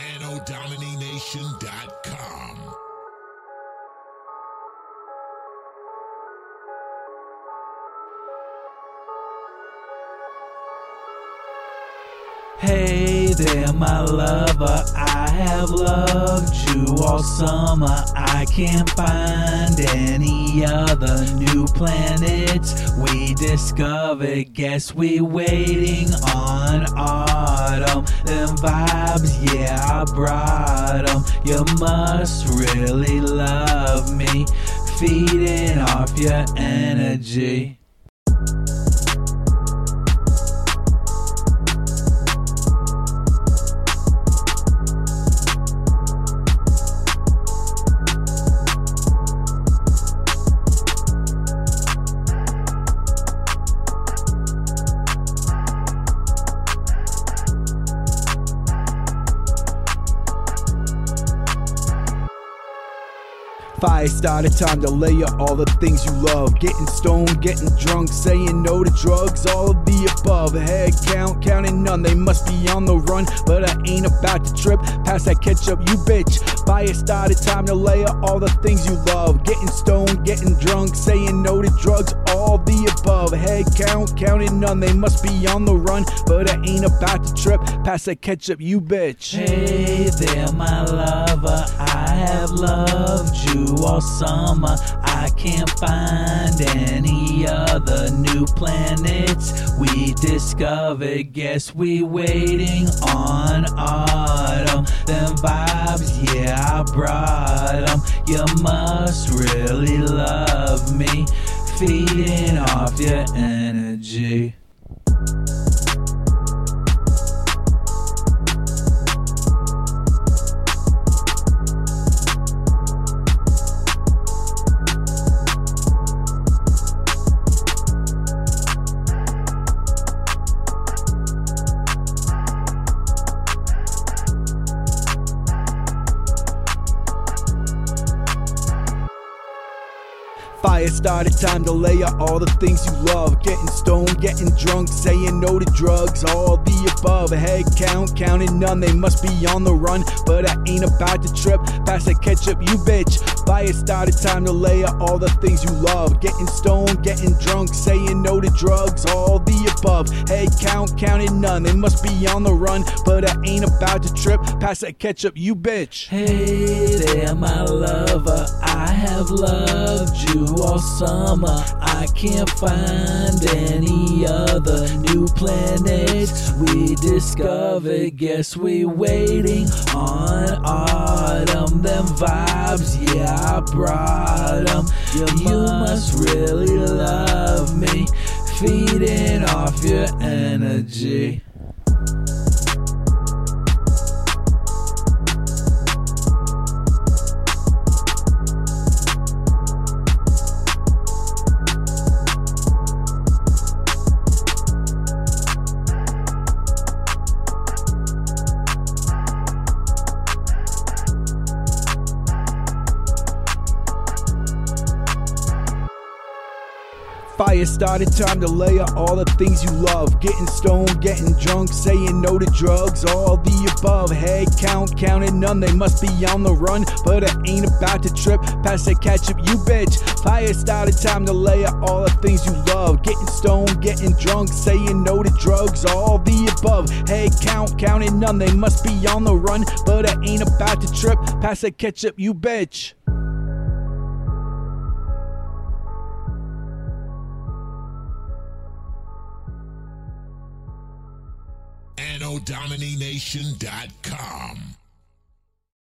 NODomination.com. Hey there, my lover. I have loved you all summer. I can't find any other new planets we discovered. Guess we waiting on autumn. Them vibes, yeah, I brought them. You must really love me, feeding off your energy. Fire started, time to lay out all the things you love. Getting stoned, getting drunk, saying no to drugs, all of the above. Head count, counting none, they must be on the run. But I ain't about to trip, pass that ketchup, you bitch. Fire started, time to lay out all the things you love. Getting stoned, getting drunk, saying no to drugs, all the above. Head count, counting none, they must be on the run. But I ain't about to trip, pass that ketchup, you bitch. Hey there, my lover. I have loved you all summer. I can't find any other new planets we discovered. Guess we waiting on autumn. I brought them. You must really love me, feeding off your energy. Fire started, time to lay out all the things you love. Getting stoned, getting drunk, saying no to drugs, all the above. Head count, counting none, they must be on the run. But I ain't about to trip, pass that ketchup, you bitch. Fire started, time to lay out all the things you love. Getting stoned, getting drunk, saying no to drugs, all the above. Head count, counting none, they must be on the run. But I ain't about to trip, pass that ketchup, you bitch. Hey there, my lover. I have loved you all summer. I can't find any other new planets we discovered. Guess we're waiting on autumn. Them vibes, yeah, I brought them. You must really love me, feeding off your energy. Fire started, time to lay out all the things you love. Getting stoned, getting drunk, saying no to drugs, all the above. Head count, counting none, they must be on the run. But I ain't about to trip, pass that ketchup, you bitch. Fire started, time to lay out all the things you love. Getting stoned, getting drunk, saying no to drugs, all the above. Head count, counting none, they must be on the run. But I ain't about to trip, pass that ketchup, you bitch. NODomination.com.